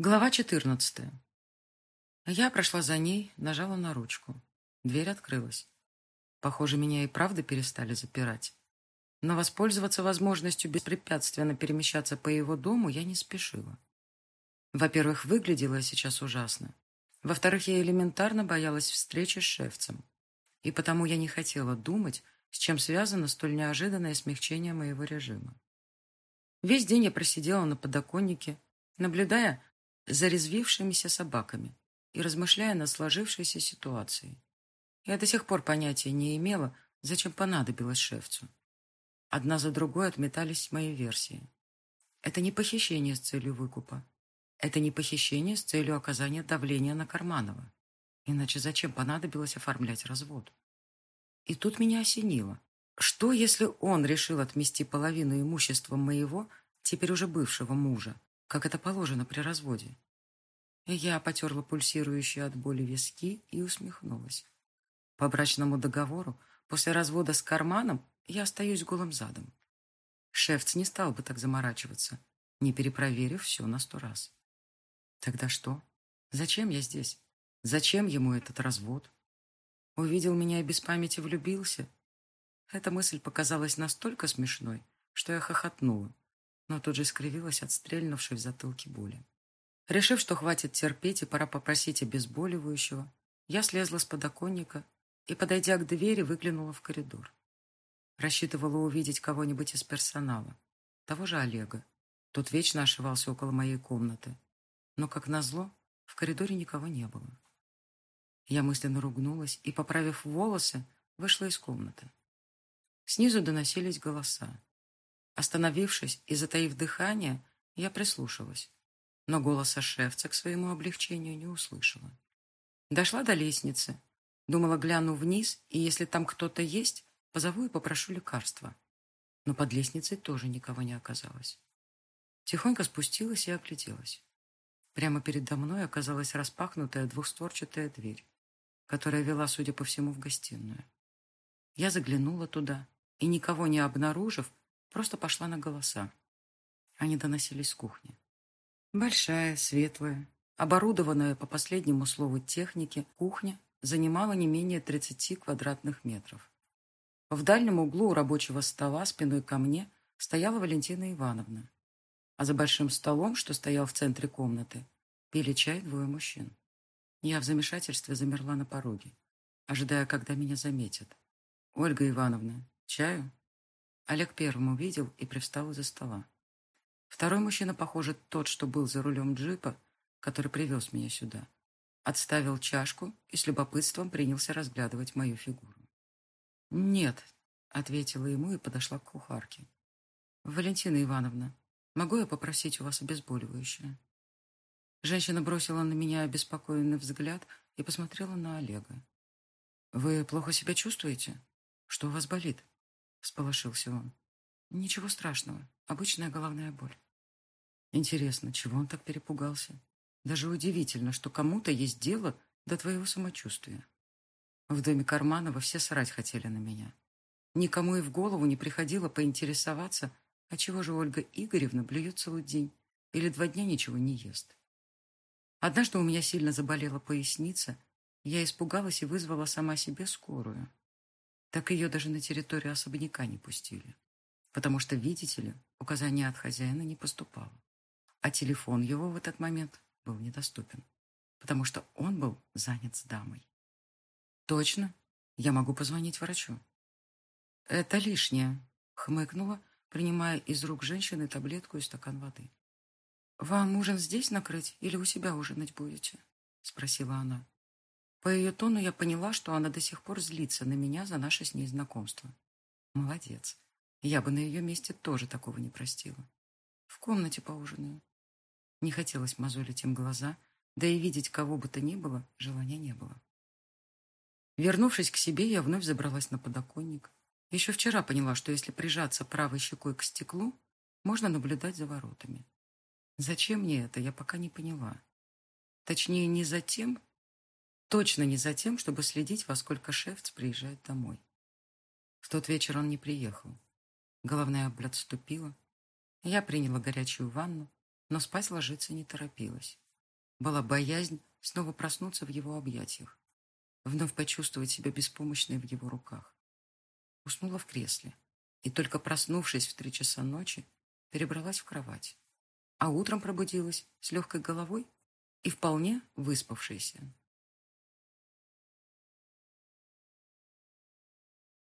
Глава 14. Я прошла за ней, нажала на ручку. Дверь открылась. Похоже, меня и правда перестали запирать. Но воспользоваться возможностью беспрепятственно перемещаться по его дому я не спешила. Во-первых, выглядела я сейчас ужасно. Во-вторых, я элементарно боялась встречи с шефцем. И потому я не хотела думать, с чем связано столь неожиданное смягчение моего режима. Весь день я просидела на подоконнике, наблюдая за резвившимися собаками и размышляя над сложившейся ситуацией. Я до сих пор понятия не имела, зачем понадобилось шефцу. Одна за другой отметались мои версии. Это не похищение с целью выкупа. Это не похищение с целью оказания давления на Карманова. Иначе зачем понадобилось оформлять развод? И тут меня осенило. Что, если он решил отмести половину имущества моего, теперь уже бывшего мужа, как это положено при разводе. Я потерла пульсирующие от боли виски и усмехнулась. По брачному договору, после развода с карманом, я остаюсь голым задом. Шефц не стал бы так заморачиваться, не перепроверив все на сто раз. Тогда что? Зачем я здесь? Зачем ему этот развод? Увидел меня и без памяти влюбился? Эта мысль показалась настолько смешной, что я хохотнула, но тут же скривилась от стрельнувшей в затылке боли. Решив, что хватит терпеть и пора попросить обезболивающего, я слезла с подоконника и, подойдя к двери, выглянула в коридор. Рассчитывала увидеть кого-нибудь из персонала, того же Олега. Тот вечно ошивался около моей комнаты. Но, как назло, в коридоре никого не было. Я мысленно ругнулась и, поправив волосы, вышла из комнаты. Снизу доносились голоса. Остановившись и затаив дыхание, я прислушалась, но голоса шефца к своему облегчению не услышала. Дошла до лестницы, думала, гляну вниз, и если там кто-то есть, позову и попрошу лекарства. Но под лестницей тоже никого не оказалось. Тихонько спустилась и огляделась. Прямо передо мной оказалась распахнутая двухстворчатая дверь, которая вела, судя по всему, в гостиную. Я заглянула туда и, никого не обнаружив, Просто пошла на голоса. Они доносились с кухни. Большая, светлая, оборудованная по последнему слову техники, кухня занимала не менее 30 квадратных метров. В дальнем углу рабочего стола спиной ко мне стояла Валентина Ивановна. А за большим столом, что стоял в центре комнаты, пили чай двое мужчин. Я в замешательстве замерла на пороге, ожидая, когда меня заметят. «Ольга Ивановна, чаю?» Олег первым увидел и привстал из-за стола. Второй мужчина, похоже, тот, что был за рулем джипа, который привез меня сюда, отставил чашку и с любопытством принялся разглядывать мою фигуру. «Нет», — ответила ему и подошла к кухарке. «Валентина Ивановна, могу я попросить у вас обезболивающее?» Женщина бросила на меня обеспокоенный взгляд и посмотрела на Олега. «Вы плохо себя чувствуете? Что у вас болит?» — всполошился он. «Ничего страшного. Обычная головная боль». Интересно, чего он так перепугался? Даже удивительно, что кому-то есть дело до твоего самочувствия. В доме Карманова все срать хотели на меня. Никому и в голову не приходило поинтересоваться, а чего же Ольга Игоревна блюет целый день или два дня ничего не ест. Однажды у меня сильно заболела поясница, я испугалась и вызвала сама себе скорую так ее даже на территорию особняка не пустили. Потому что, видите ли, указания от хозяина не поступало. А телефон его в этот момент был недоступен, потому что он был занят с дамой. Точно, я могу позвонить врачу. Это лишнее, хмыкнула, принимая из рук женщины таблетку и стакан воды. «Вам ужин здесь накрыть или у себя ужинать будете?» — спросила она. По ее тону я поняла, что она до сих пор злится на меня за наше с ней знакомство. Молодец. Я бы на ее месте тоже такого не простила. В комнате поужинаю. Не хотелось мозолить им глаза, да и видеть кого бы то ни было желания не было. Вернувшись к себе, я вновь забралась на подоконник. Еще вчера поняла, что если прижаться правой щекой к стеклу, можно наблюдать за воротами. Зачем мне это, я пока не поняла. Точнее, не за тем, Точно не за тем, чтобы следить, во сколько шефц приезжает домой. В тот вечер он не приехал. Головная боль отступила. Я приняла горячую ванну, но спать ложиться не торопилась. была боязнь снова проснуться в его объятиях, вновь почувствовать себя беспомощной в его руках. Уснула в кресле и, только проснувшись в три часа ночи, перебралась в кровать. А утром пробудилась с легкой головой и вполне выспавшейся.